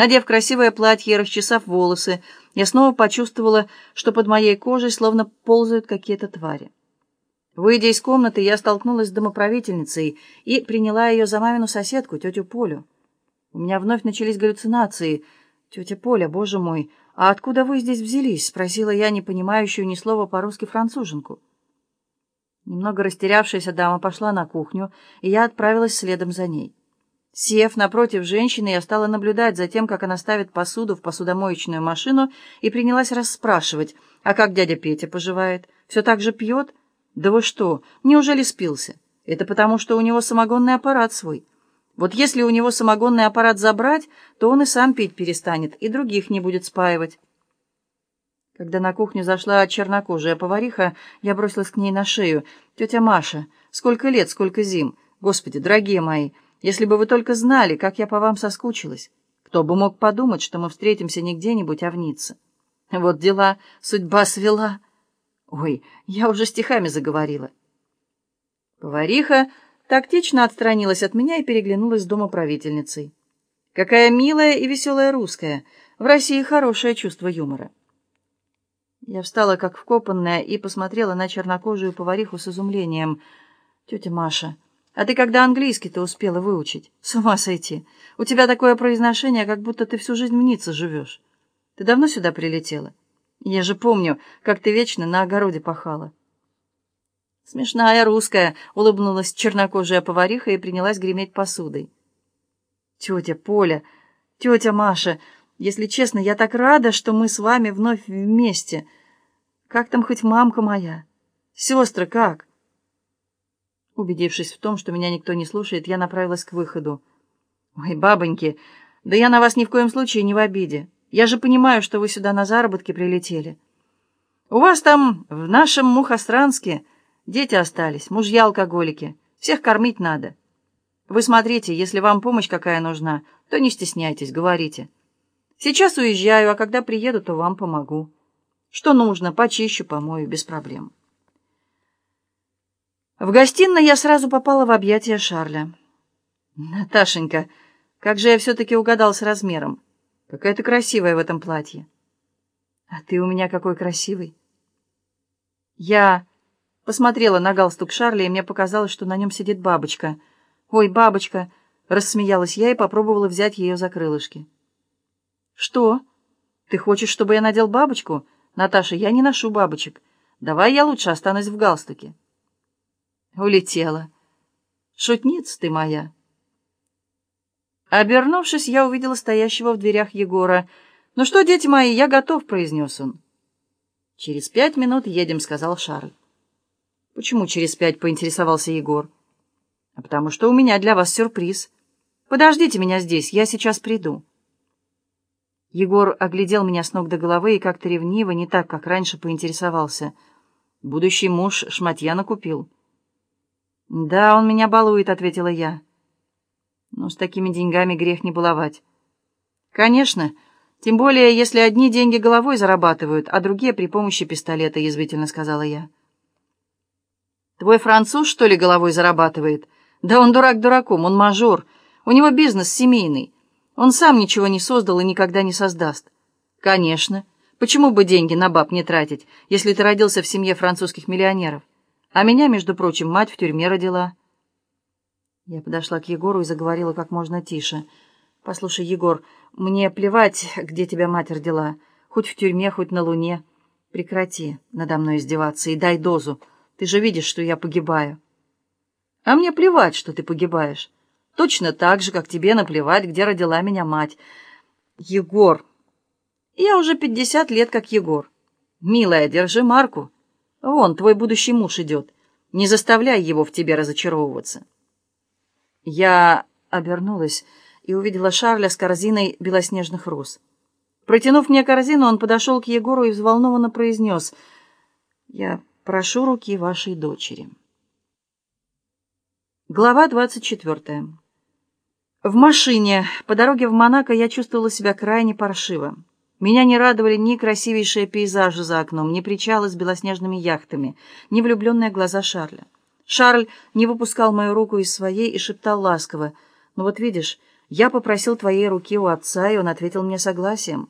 Надев красивое платье и расчесав волосы, я снова почувствовала, что под моей кожей словно ползают какие-то твари. Выйдя из комнаты, я столкнулась с домоправительницей и приняла ее за мамину соседку, тетю Полю. У меня вновь начались галлюцинации. «Тетя Поля, боже мой, а откуда вы здесь взялись?» — спросила я, не понимающую ни слова по-русски француженку. Немного растерявшаяся дама пошла на кухню, и я отправилась следом за ней. Сев напротив женщины, я стала наблюдать за тем, как она ставит посуду в посудомоечную машину, и принялась расспрашивать, а как дядя Петя поживает? Все так же пьет? Да вы что, неужели спился? Это потому, что у него самогонный аппарат свой. Вот если у него самогонный аппарат забрать, то он и сам пить перестанет, и других не будет спаивать. Когда на кухню зашла чернокожая повариха, я бросилась к ней на шею. «Тетя Маша, сколько лет, сколько зим! Господи, дорогие мои, если бы вы только знали, как я по вам соскучилась! Кто бы мог подумать, что мы встретимся не где-нибудь, а в Ницце! Вот дела, судьба свела!» Ой, я уже стихами заговорила. Повариха тактично отстранилась от меня и переглянулась с домоправительницей. Какая милая и веселая русская. В России хорошее чувство юмора. Я встала как вкопанная и посмотрела на чернокожую повариху с изумлением. «Тетя Маша, а ты когда английский-то успела выучить? С ума сойти! У тебя такое произношение, как будто ты всю жизнь в Ницце живешь. Ты давно сюда прилетела?» Я же помню, как ты вечно на огороде пахала. Смешная русская, улыбнулась чернокожая повариха и принялась греметь посудой. Тетя Поля, тетя Маша, если честно, я так рада, что мы с вами вновь вместе. Как там хоть мамка моя? Сестры, как? Убедившись в том, что меня никто не слушает, я направилась к выходу. Ой, бабоньки, да я на вас ни в коем случае не в обиде. Я же понимаю, что вы сюда на заработки прилетели. У вас там, в нашем Мухосранске, дети остались, мужья-алкоголики. Всех кормить надо. Вы смотрите, если вам помощь какая нужна, то не стесняйтесь, говорите. Сейчас уезжаю, а когда приеду, то вам помогу. Что нужно, почищу, помою, без проблем. В гостиной я сразу попала в объятия Шарля. «Наташенька, как же я все-таки угадал с размером!» Какая ты красивая в этом платье. А ты у меня какой красивый. Я посмотрела на галстук Шарли, и мне показалось, что на нем сидит бабочка. Ой, бабочка, рассмеялась я и попробовала взять ее за крылышки. Что? Ты хочешь, чтобы я надел бабочку? Наташа, я не ношу бабочек. Давай я лучше останусь в галстуке. Улетела. Шутница ты моя. Обернувшись, я увидела стоящего в дверях Егора. «Ну что, дети мои, я готов», — произнес он. «Через пять минут едем», — сказал Шарль. «Почему через пять?» — поинтересовался Егор. «А потому что у меня для вас сюрприз. Подождите меня здесь, я сейчас приду». Егор оглядел меня с ног до головы и как-то ревниво, не так, как раньше, поинтересовался. «Будущий муж шматья накупил». «Да, он меня балует», — ответила я. Но с такими деньгами грех не баловать. Конечно, тем более, если одни деньги головой зарабатывают, а другие при помощи пистолета, язвительно сказала я. Твой француз, что ли, головой зарабатывает? Да он дурак дураком, он мажор. У него бизнес семейный. Он сам ничего не создал и никогда не создаст. Конечно. Почему бы деньги на баб не тратить, если ты родился в семье французских миллионеров? А меня, между прочим, мать в тюрьме родила. Я подошла к Егору и заговорила как можно тише. «Послушай, Егор, мне плевать, где тебя мать родила. Хоть в тюрьме, хоть на луне. Прекрати надо мной издеваться и дай дозу. Ты же видишь, что я погибаю». «А мне плевать, что ты погибаешь. Точно так же, как тебе наплевать, где родила меня мать. Егор. Я уже пятьдесят лет как Егор. Милая, держи марку. Вон, твой будущий муж идет. Не заставляй его в тебе разочаровываться». Я обернулась и увидела Шарля с корзиной белоснежных роз. Протянув мне корзину, он подошел к Егору и взволнованно произнес «Я прошу руки вашей дочери». Глава двадцать четвертая. В машине по дороге в Монако я чувствовала себя крайне паршиво. Меня не радовали ни красивейшие пейзажи за окном, ни причалы с белоснежными яхтами, ни влюбленные глаза Шарля. Шарль не выпускал мою руку из своей и шептал ласково. «Ну вот видишь, Я попросил твоей руки у отца, и он ответил мне согласием.